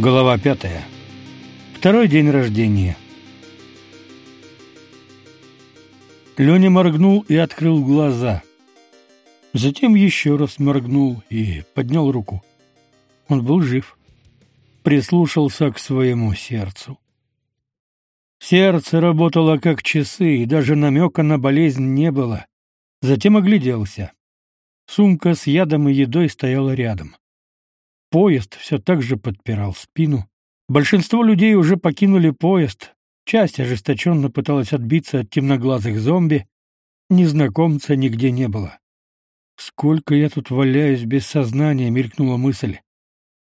Глава пятая. Второй день рождения. Леня моргнул и открыл глаза. Затем еще раз моргнул и поднял руку. Он был жив. Прислушался к своему сердцу. Сердце работало как часы, и даже намека на болезнь не было. Затем огляделся. Сумка с ядом и едой стояла рядом. Поезд все так же подпирал спину. Большинство людей уже покинули поезд. Часть ожесточенно пыталась отбиться от темноглазых зомби. Незнакомца нигде не было. Сколько я тут валяюсь без сознания, мелькнула мысль.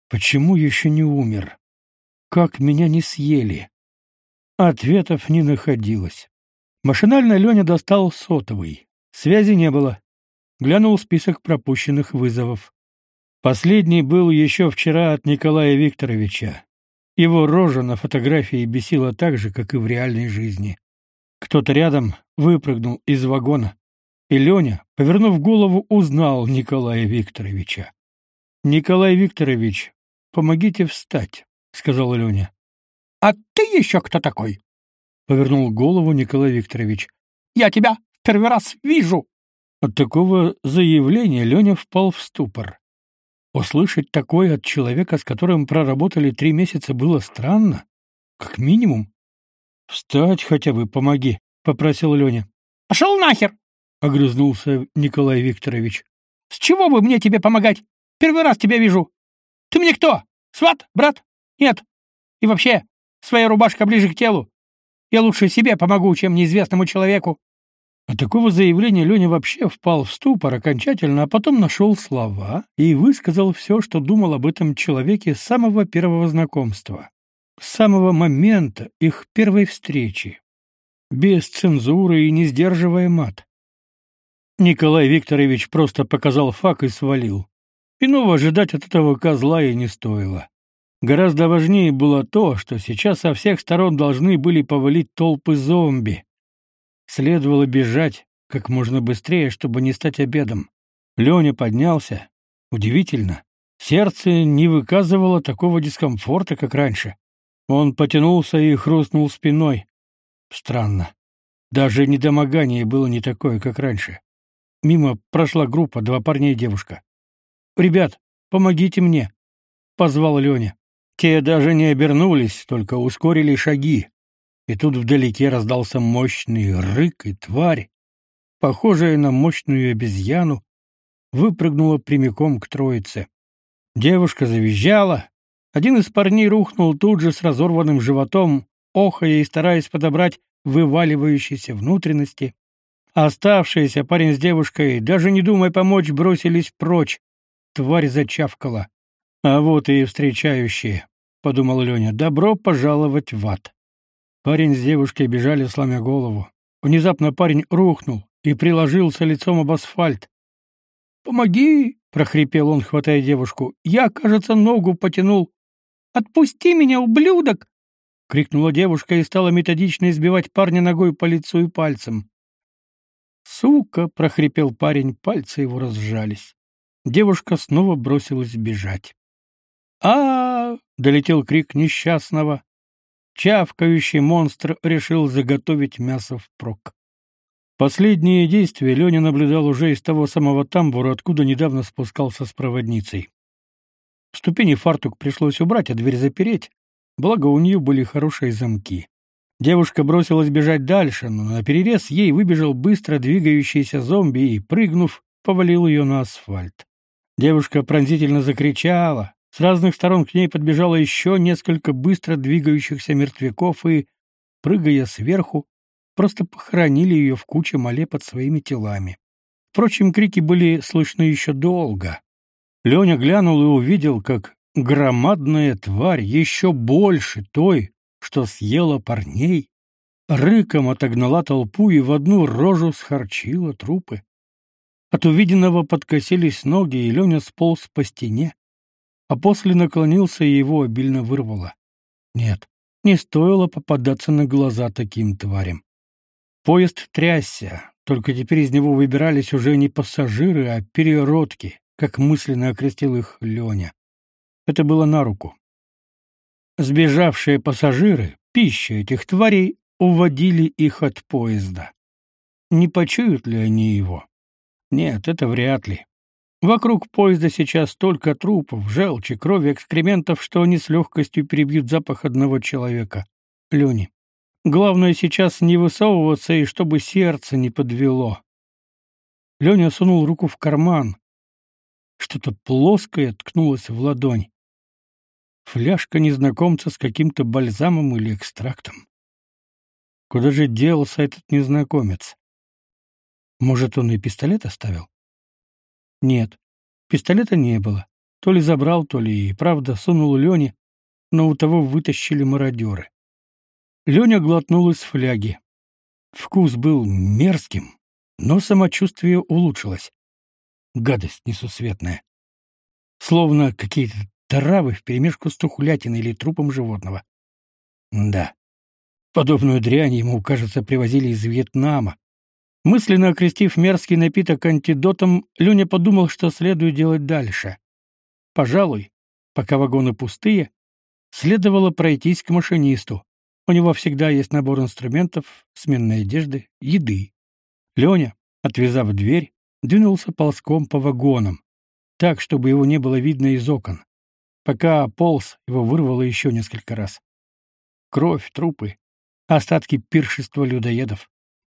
Почему еще не умер? Как меня не съели? Ответов не находилось. Машинально Леня достал сотовый. Связи не было. Глянул список пропущенных вызовов. Последний был еще вчера от Николая Викторовича. Его рожа на фотографии бесила так же, как и в реальной жизни. Кто-то рядом выпрыгнул из вагона, и Леня, повернув голову, узнал Николая Викторовича. «Николай Викторович, помогите встать», — сказал Леня. «А ты еще кто такой?» — повернул голову Николай Викторович. «Я тебя в первый раз вижу!» От такого заявления Леня впал в ступор. Услышать такое от человека, с которым проработали три месяца, было странно. Как минимум. «Встать хотя бы помоги», — попросил Леня. «Пошел нахер!» — огрызнулся Николай Викторович. «С чего бы мне тебе помогать? Первый раз тебя вижу. Ты мне кто? Сват? Брат? Нет. И вообще, своя рубашка ближе к телу. Я лучше себе помогу, чем неизвестному человеку. От такого заявления Леня вообще впал в ступор окончательно, а потом нашел слова и высказал все, что думал об этом человеке с самого первого знакомства, с самого момента их первой встречи, без цензуры и не сдерживая мат. Николай Викторович просто показал факт и свалил. Иного ожидать от этого козла и не стоило. Гораздо важнее было то, что сейчас со всех сторон должны были повалить толпы зомби, Следовало бежать как можно быстрее, чтобы не стать обедом. Леня поднялся. Удивительно. Сердце не выказывало такого дискомфорта, как раньше. Он потянулся и хрустнул спиной. Странно. Даже недомогание было не такое, как раньше. Мимо прошла группа, два парня и девушка. «Ребят, помогите мне!» — позвал Леня. Те даже не обернулись, только ускорили шаги. И тут вдалеке раздался мощный рык, и тварь, похожая на мощную обезьяну, выпрыгнула прямиком к троице. Девушка завизжала. Один из парней рухнул тут же с разорванным животом, охая и стараясь подобрать вываливающиеся внутренности. Оставшиеся парень с девушкой, даже не думая помочь, бросились прочь. Тварь зачавкала. А вот и встречающие, — подумал Леня, — добро пожаловать в ад. Парень с девушкой бежали, сломя голову. Внезапно парень рухнул и приложился лицом об асфальт. «Помоги!» — прохрипел он, хватая девушку. «Я, кажется, ногу потянул. Отпусти меня, ублюдок!» — крикнула девушка и стала методично избивать парня ногой по лицу и пальцем. «Сука!» — прохрипел парень, пальцы его разжались. Девушка снова бросилась бежать. а, -а, -а долетел крик несчастного. Чавкающий монстр решил заготовить мясо впрок. Последние действия Леня наблюдал уже из того самого тамбура, откуда недавно спускался с проводницей. Ступени фартук пришлось убрать, а дверь запереть, благо у нее были хорошие замки. Девушка бросилась бежать дальше, но на перерез ей выбежал быстро двигающийся зомби и, прыгнув, повалил ее на асфальт. Девушка пронзительно закричала, с разных сторон к ней подбежало еще несколько быстро двигающихся мертвяков и, прыгая сверху, просто похоронили ее в куче мале под своими телами. Впрочем, крики были слышны еще долго. Леня глянул и увидел, как громадная тварь, еще больше той, что съела парней, рыком отогнала толпу и в одну рожу схорчила трупы. От увиденного подкосились ноги, и Леня сполз по стене а после наклонился и его обильно вырвало. Нет, не стоило попадаться на глаза таким тварям. Поезд трясся, только теперь из него выбирались уже не пассажиры, а переродки, как мысленно окрестил их Леня. Это было на руку. Сбежавшие пассажиры, пища этих тварей, уводили их от поезда. Не почуют ли они его? Нет, это вряд ли. Вокруг поезда сейчас столько трупов, желчи, крови, экскрементов, что они с легкостью перебьют запах одного человека. Лёни. Главное сейчас не высовываться и чтобы сердце не подвело. Лёня сунул руку в карман. Что-то плоское ткнулось в ладонь. Фляжка незнакомца с каким-то бальзамом или экстрактом. Куда же делся этот незнакомец? Может, он и пистолет оставил? Нет, пистолета не было. То ли забрал, то ли и правда сунул Лене, но у того вытащили мародеры. Леня глотнул из фляги. Вкус был мерзким, но самочувствие улучшилось. Гадость несусветная. Словно какие-то травы вперемешку с тухлятиной или трупом животного. Да. Подобную дрянь ему, кажется, привозили из Вьетнама, Мысленно окрестив мерзкий напиток антидотом, Люня подумал, что следует делать дальше. Пожалуй, пока вагоны пустые, следовало пройтись к машинисту. У него всегда есть набор инструментов, сменной одежды, еды. Леня, отвязав дверь, двинулся ползком по вагонам, так, чтобы его не было видно из окон. Пока полз, его вырвало еще несколько раз. Кровь, трупы, остатки пиршества людоедов.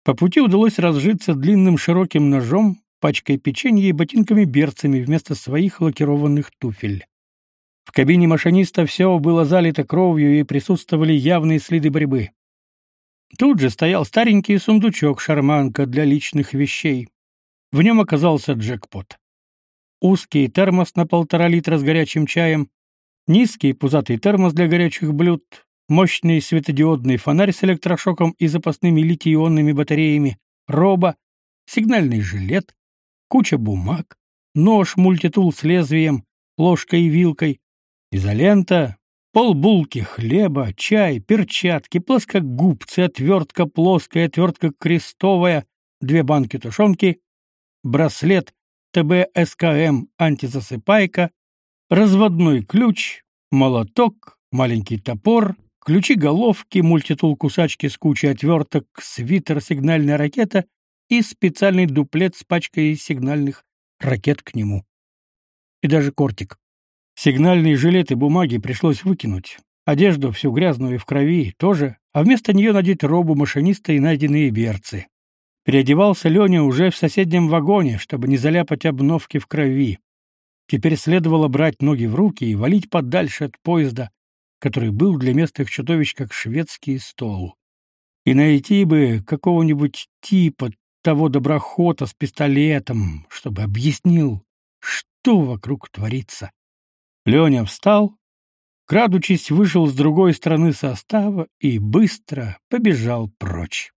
По пути удалось разжиться длинным широким ножом, пачкой печенья и ботинками-берцами вместо своих лакированных туфель. В кабине машиниста все было залито кровью и присутствовали явные следы борьбы. Тут же стоял старенький сундучок-шарманка для личных вещей. В нем оказался джекпот. Узкий термос на полтора литра с горячим чаем, низкий пузатый термос для горячих блюд, мощный светодиодный фонарь с электрошоком и запасными литий-ионными батареями, роба, сигнальный жилет, куча бумаг, нож мультитул с лезвием, ложкой и вилкой, изолента, полбулки хлеба, чай, перчатки, плоскогубцы, отвертка плоская, отвертка крестовая, две банки тушенки, браслет ТБ СКМ антизасыпайка, разводной ключ, молоток, маленький топор, ключи головки, мультитул кусачки с кучей отверток, свитер, сигнальная ракета и специальный дуплет с пачкой сигнальных ракет к нему. И даже кортик. Сигнальные жилеты бумаги пришлось выкинуть. Одежду, всю грязную и в крови, тоже, а вместо нее надеть робу машиниста и найденные берцы. Переодевался Леня уже в соседнем вагоне, чтобы не заляпать обновки в крови. Теперь следовало брать ноги в руки и валить подальше от поезда, который был для местных чудовищ как шведский стол. И найти бы какого-нибудь типа того доброхота с пистолетом, чтобы объяснил, что вокруг творится. Леня встал, крадучись, вышел с другой стороны состава и быстро побежал прочь.